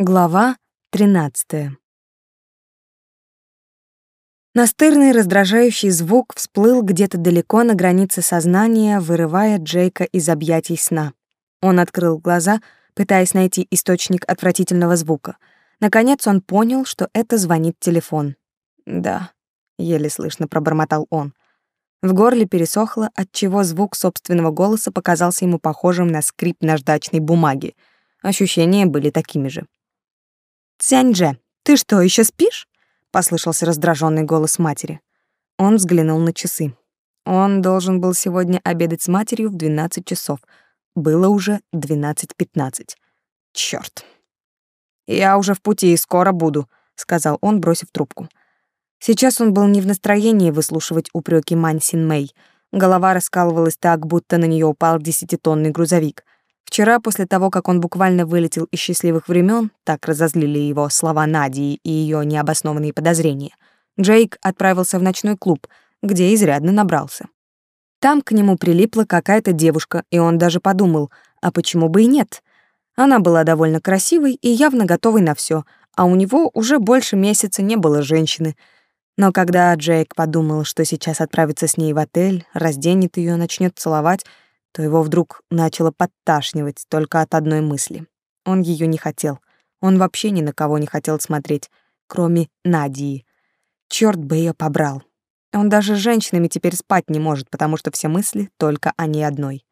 Глава 13. Настырный раздражающий звук всплыл где-то далеко на границе сознания, вырывая Джейка из объятий сна. Он открыл глаза, пытаясь найти источник отвратительного звука. Наконец он понял, что это звонит телефон. «Да», — еле слышно пробормотал он. В горле пересохло, отчего звук собственного голоса показался ему похожим на скрип наждачной бумаги. Ощущения были такими же. «Цяньже, ты что, еще спишь?» — послышался раздраженный голос матери. Он взглянул на часы. Он должен был сегодня обедать с матерью в 12 часов. Было уже 12.15. Чёрт. «Я уже в пути и скоро буду», — сказал он, бросив трубку. Сейчас он был не в настроении выслушивать упреки Мань Син Мэй. Голова раскалывалась так, будто на нее упал десятитонный грузовик — Вчера, после того, как он буквально вылетел из счастливых времен, так разозлили его слова Нади и ее необоснованные подозрения, Джейк отправился в ночной клуб, где изрядно набрался. Там к нему прилипла какая-то девушка, и он даже подумал, а почему бы и нет? Она была довольно красивой и явно готовой на все, а у него уже больше месяца не было женщины. Но когда Джейк подумал, что сейчас отправится с ней в отель, разденет ее, начнет целовать, то его вдруг начало подташнивать только от одной мысли. Он ее не хотел. Он вообще ни на кого не хотел смотреть, кроме Надии. Черт бы ее побрал. Он даже с женщинами теперь спать не может, потому что все мысли только о ней одной.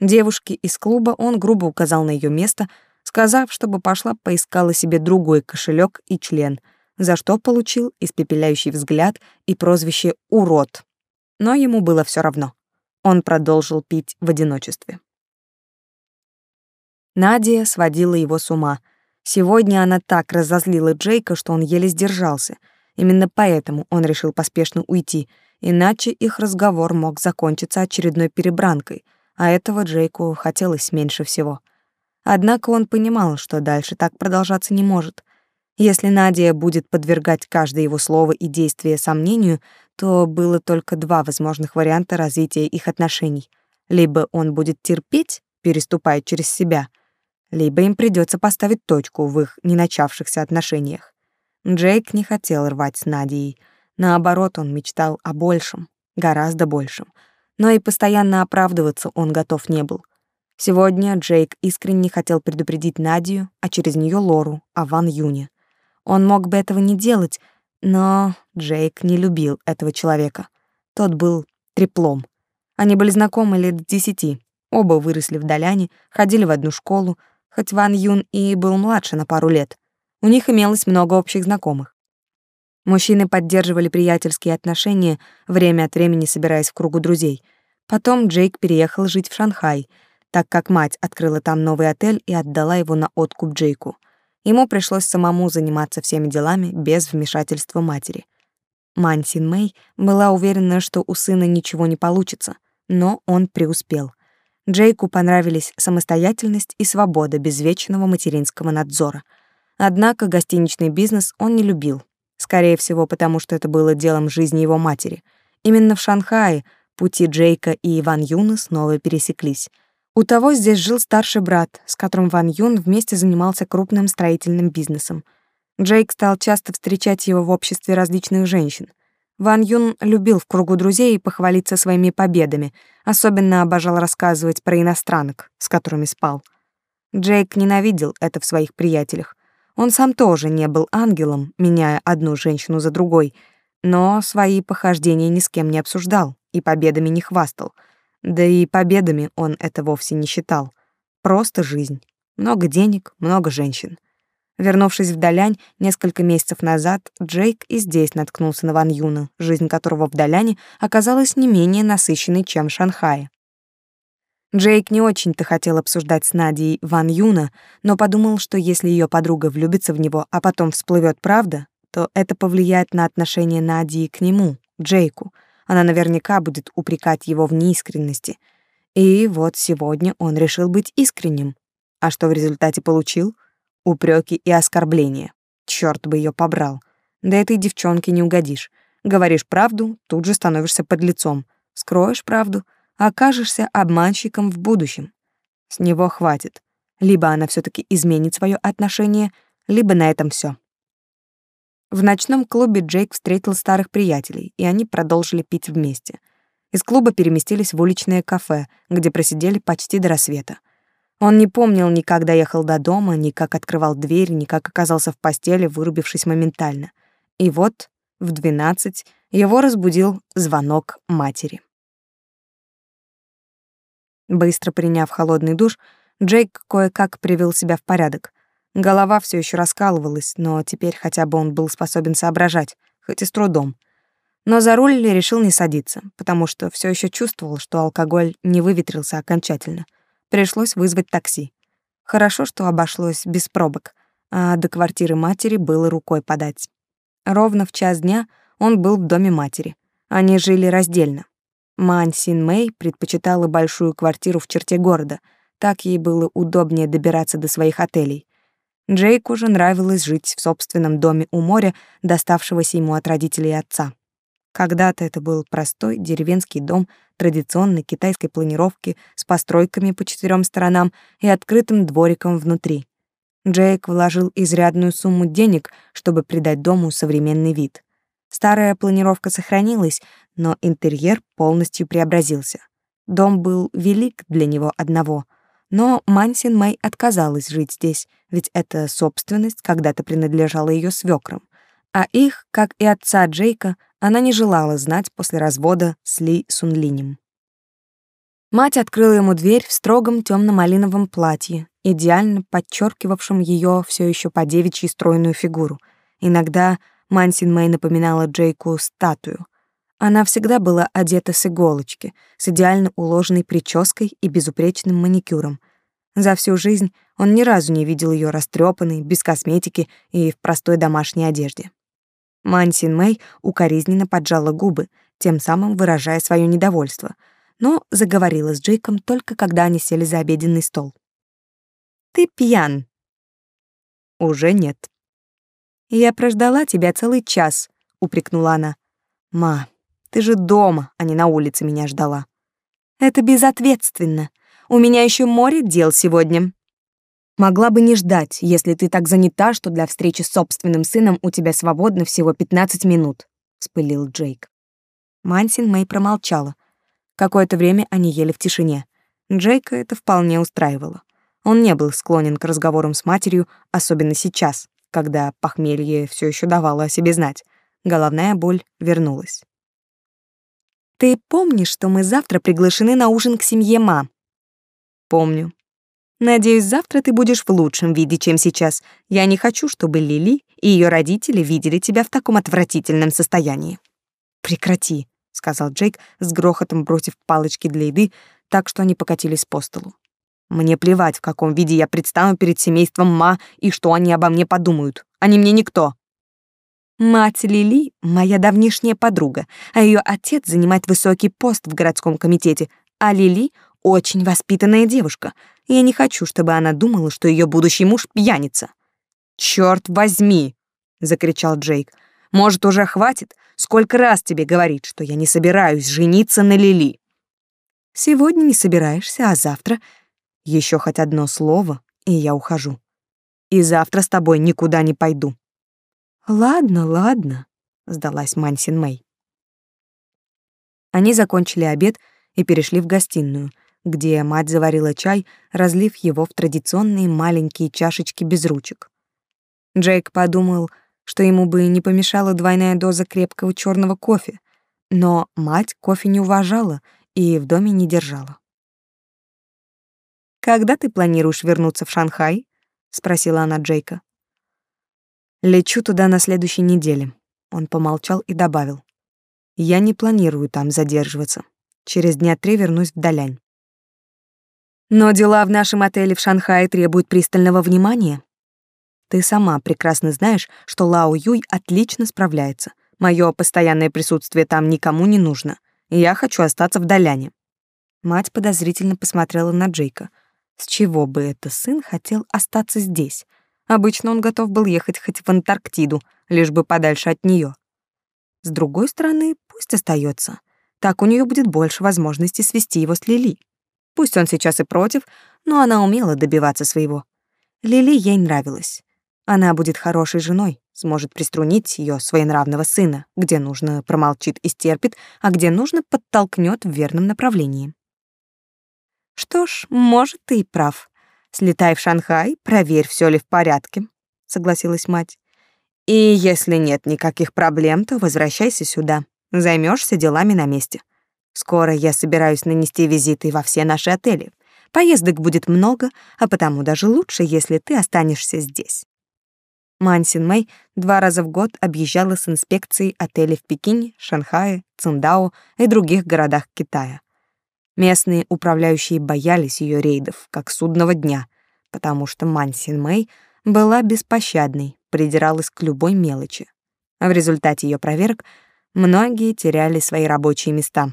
Девушке из клуба он грубо указал на ее место, сказав, чтобы пошла поискала себе другой кошелек и член, за что получил испепеляющий взгляд и прозвище «урод». Но ему было все равно. Он продолжил пить в одиночестве. Надя сводила его с ума. Сегодня она так разозлила Джейка, что он еле сдержался. Именно поэтому он решил поспешно уйти, иначе их разговор мог закончиться очередной перебранкой, а этого Джейку хотелось меньше всего. Однако он понимал, что дальше так продолжаться не может. Если Надя будет подвергать каждое его слово и действие сомнению, то было только два возможных варианта развития их отношений. Либо он будет терпеть, переступая через себя, либо им придется поставить точку в их не начавшихся отношениях. Джейк не хотел рвать с Надей. Наоборот, он мечтал о большем, гораздо большем. Но и постоянно оправдываться он готов не был. Сегодня Джейк искренне хотел предупредить Надию, а через нее Лору, о Ван Юне — он мог бы этого не делать, но Джейк не любил этого человека. Тот был треплом. Они были знакомы лет десяти. Оба выросли в Даляне, ходили в одну школу, хоть Ван Юн и был младше на пару лет. У них имелось много общих знакомых. Мужчины поддерживали приятельские отношения, время от времени собираясь в кругу друзей. Потом Джейк переехал жить в Шанхай, так как мать открыла там новый отель и отдала его на откуп Джейку — Ему пришлось самому заниматься всеми делами без вмешательства матери. Мань Син Мэй была уверена, что у сына ничего не получится, но он преуспел. Джейку понравились самостоятельность и свобода без вечного материнского надзора. Однако гостиничный бизнес он не любил, скорее всего, потому что это было делом жизни его матери. Именно в Шанхае пути Джейка и Иван Юна снова пересеклись — у того здесь жил старший брат, с которым Ван Юн вместе занимался крупным строительным бизнесом. Джейк стал часто встречать его в обществе различных женщин. Ван Юн любил в кругу друзей похвалиться своими победами, особенно обожал рассказывать про иностранок, с которыми спал. Джейк ненавидел это в своих приятелях. Он сам тоже не был ангелом, меняя одну женщину за другой, но свои похождения ни с кем не обсуждал и победами не хвастал — да и победами он это вовсе не считал. Просто жизнь. Много денег, много женщин. Вернувшись в Далянь несколько месяцев назад, Джейк и здесь наткнулся на Ван Юна, жизнь которого в Даляне оказалась не менее насыщенной, чем в Шанхае. Джейк не очень-то хотел обсуждать с Надей Ван Юна, но подумал, что если ее подруга влюбится в него, а потом всплывет правда, то это повлияет на отношение Надии к нему, Джейку — она наверняка будет упрекать его в неискренности. И вот сегодня он решил быть искренним. А что в результате получил? Упреки и оскорбления. Черт бы ее побрал. Да этой девчонке не угодишь. Говоришь правду, тут же становишься подлецом. Скроешь правду, окажешься обманщиком в будущем. С него хватит. Либо она все таки изменит свое отношение, либо на этом все. В ночном клубе Джейк встретил старых приятелей, и они продолжили пить вместе. Из клуба переместились в уличное кафе, где просидели почти до рассвета. Он не помнил ни как доехал до дома, ни как открывал дверь, ни как оказался в постели, вырубившись моментально. И вот в двенадцать его разбудил звонок матери. Быстро приняв холодный душ, Джейк кое-как привел себя в порядок. Голова все еще раскалывалась, но теперь хотя бы он был способен соображать, хоть и с трудом. Но за руль решил не садиться, потому что все еще чувствовал, что алкоголь не выветрился окончательно. Пришлось вызвать такси. Хорошо, что обошлось без пробок, а до квартиры матери было рукой подать. Ровно в час дня он был в доме матери. Они жили раздельно. Мань Син Мэй предпочитала большую квартиру в черте города, так ей было удобнее добираться до своих отелей. Джейку же нравилось жить в собственном доме у моря, доставшегося ему от родителей отца. Когда-то это был простой деревенский дом традиционной китайской планировки с постройками по четырем сторонам и открытым двориком внутри. Джейк вложил изрядную сумму денег, чтобы придать дому современный вид. Старая планировка сохранилась, но интерьер полностью преобразился. Дом был велик для него одного — но Мансин Мэй отказалась жить здесь, ведь эта собственность когда-то принадлежала ее свекрам, а их, как и отца Джейка, она не желала знать после развода с Ли Сунлинем. Мать открыла ему дверь в строгом темно-малиновом платье, идеально подчеркивавшем ее все еще по девичьей стройную фигуру. Иногда Мансин Мэй напоминала Джейку статую. Она всегда была одета с иголочки, с идеально уложенной прической и безупречным маникюром. За всю жизнь он ни разу не видел ее растрепанной, без косметики и в простой домашней одежде. Мансин Мэй укоризненно поджала губы, тем самым выражая свое недовольство, но заговорила с Джейком только когда они сели за обеденный стол. «Ты пьян». «Уже нет». «Я прождала тебя целый час», — упрекнула она. «Ма, ты же дома, а не на улице меня ждала. Это безответственно. У меня еще море дел сегодня. Могла бы не ждать, если ты так занята, что для встречи с собственным сыном у тебя свободно всего 15 минут, вспылил Джейк. Мансин Мэй промолчала. Какое-то время они ели в тишине. Джейка это вполне устраивало. Он не был склонен к разговорам с матерью, особенно сейчас, когда похмелье все еще давало о себе знать. Головная боль вернулась. Ты помнишь, что мы завтра приглашены на ужин к семье Ма? Помню. Надеюсь, завтра ты будешь в лучшем виде, чем сейчас. Я не хочу, чтобы Лили и ее родители видели тебя в таком отвратительном состоянии. Прекрати, сказал Джейк с грохотом бросив палочки для еды, так что они покатились по столу. Мне плевать, в каком виде я предстану перед семейством Ма и что они обо мне подумают. Они мне никто. Мать Лили — моя давнишняя подруга, а ее отец занимает высокий пост в городском комитете, а Лили — очень воспитанная девушка. Я не хочу, чтобы она думала, что ее будущий муж пьяница. «Черт возьми!» — закричал Джейк. «Может, уже хватит? Сколько раз тебе говорить, что я не собираюсь жениться на Лили?» «Сегодня не собираешься, а завтра...» Еще хоть одно слово, и я ухожу. И завтра с тобой никуда не пойду. Ладно, ладно, сдалась Мансин Мэй. Они закончили обед и перешли в гостиную, где мать заварила чай, разлив его в традиционные маленькие чашечки без ручек. Джейк подумал, что ему бы не помешала двойная доза крепкого черного кофе, но мать кофе не уважала и в доме не держала. «Когда ты планируешь вернуться в Шанхай?» — спросила она Джейка. Лечу туда на следующей неделе. Он помолчал и добавил: Я не планирую там задерживаться. Через дня три вернусь в Далянь. Но дела в нашем отеле в Шанхае требуют пристального внимания. Ты сама прекрасно знаешь, что Лао Юй отлично справляется. Мое постоянное присутствие там никому не нужно. Я хочу остаться в Даляне. Мать подозрительно посмотрела на Джейка. С чего бы это сын хотел остаться здесь? Обычно он готов был ехать хоть в Антарктиду, лишь бы подальше от нее. С другой стороны, пусть остается. Так у нее будет больше возможностей свести его с Лили. Пусть он сейчас и против, но она умела добиваться своего. Лили ей нравилась. Она будет хорошей женой, сможет приструнить ее своенравного сына, где нужно промолчит и стерпит, а где нужно подтолкнет в верном направлении. Что ж, может, ты и прав. Слетай в Шанхай, проверь, все ли в порядке, согласилась мать. И если нет никаких проблем, то возвращайся сюда. Займешься делами на месте. Скоро я собираюсь нанести визиты во все наши отели. Поездок будет много, а потому даже лучше, если ты останешься здесь. Мансин Мэй два раза в год объезжала с инспекцией отелей в Пекине, Шанхае, Циндао и других городах Китая. Местные управляющие боялись ее рейдов, как судного дня, потому что Мансин Мэй была беспощадной, придиралась к любой мелочи. А в результате ее проверок многие теряли свои рабочие места.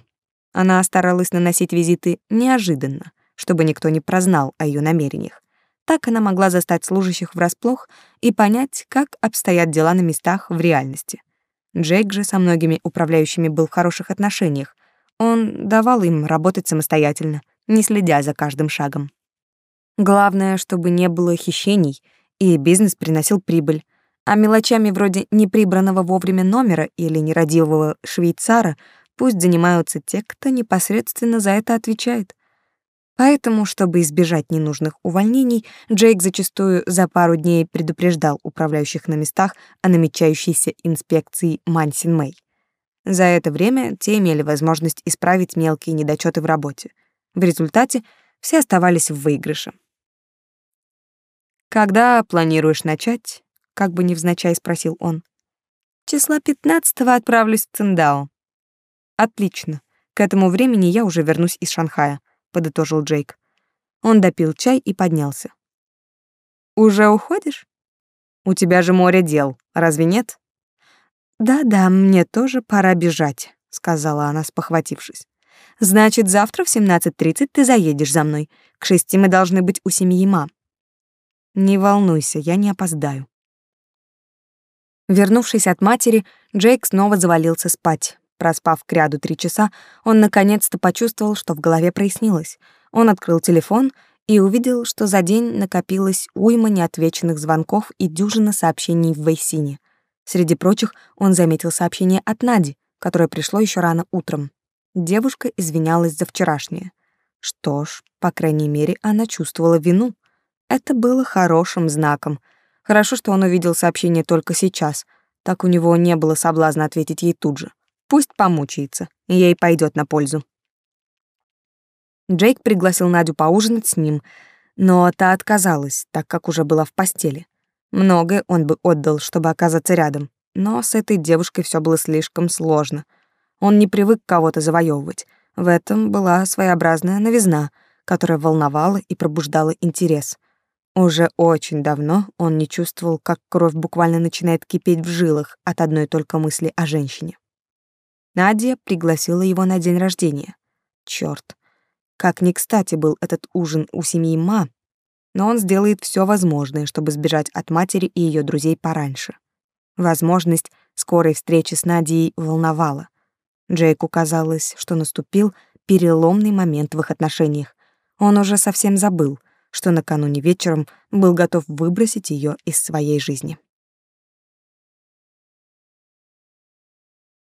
Она старалась наносить визиты неожиданно, чтобы никто не прознал о ее намерениях. Так она могла застать служащих врасплох и понять, как обстоят дела на местах в реальности. Джейк же со многими управляющими был в хороших отношениях. Он давал им работать самостоятельно, не следя за каждым шагом. Главное, чтобы не было хищений, и бизнес приносил прибыль. А мелочами вроде неприбранного вовремя номера или нерадивого швейцара пусть занимаются те, кто непосредственно за это отвечает. Поэтому, чтобы избежать ненужных увольнений, Джейк зачастую за пару дней предупреждал управляющих на местах о намечающейся инспекции Мансин Мэй. За это время те имели возможность исправить мелкие недочеты в работе. В результате все оставались в выигрыше. «Когда планируешь начать?» — как бы невзначай спросил он. «Числа пятнадцатого отправлюсь в Циндао». «Отлично. К этому времени я уже вернусь из Шанхая подытожил Джейк. Он допил чай и поднялся. Уже уходишь? У тебя же море дел, разве нет? Да-да, мне тоже пора бежать, сказала она, спохватившись. Значит, завтра в 17:30 ты заедешь за мной. К шести мы должны быть у семьи Ма. Не волнуйся, я не опоздаю. Вернувшись от матери, Джейк снова завалился спать. Проспав к ряду три часа, он наконец-то почувствовал, что в голове прояснилось. Он открыл телефон и увидел, что за день накопилось уйма неотвеченных звонков и дюжина сообщений в Вейсине. Среди прочих он заметил сообщение от Нади, которое пришло еще рано утром. Девушка извинялась за вчерашнее. Что ж, по крайней мере, она чувствовала вину. Это было хорошим знаком. Хорошо, что он увидел сообщение только сейчас. Так у него не было соблазна ответить ей тут же. Пусть помучается, ей пойдет на пользу. Джейк пригласил Надю поужинать с ним, но та отказалась, так как уже была в постели. Многое он бы отдал, чтобы оказаться рядом, но с этой девушкой все было слишком сложно. Он не привык кого-то завоевывать. В этом была своеобразная новизна, которая волновала и пробуждала интерес. Уже очень давно он не чувствовал, как кровь буквально начинает кипеть в жилах от одной только мысли о женщине. Надя пригласила его на день рождения. Чёрт, как не кстати был этот ужин у семьи Ма, но он сделает все возможное, чтобы сбежать от матери и ее друзей пораньше. Возможность скорой встречи с Надей волновала. Джейку казалось, что наступил переломный момент в их отношениях. Он уже совсем забыл, что накануне вечером был готов выбросить ее из своей жизни.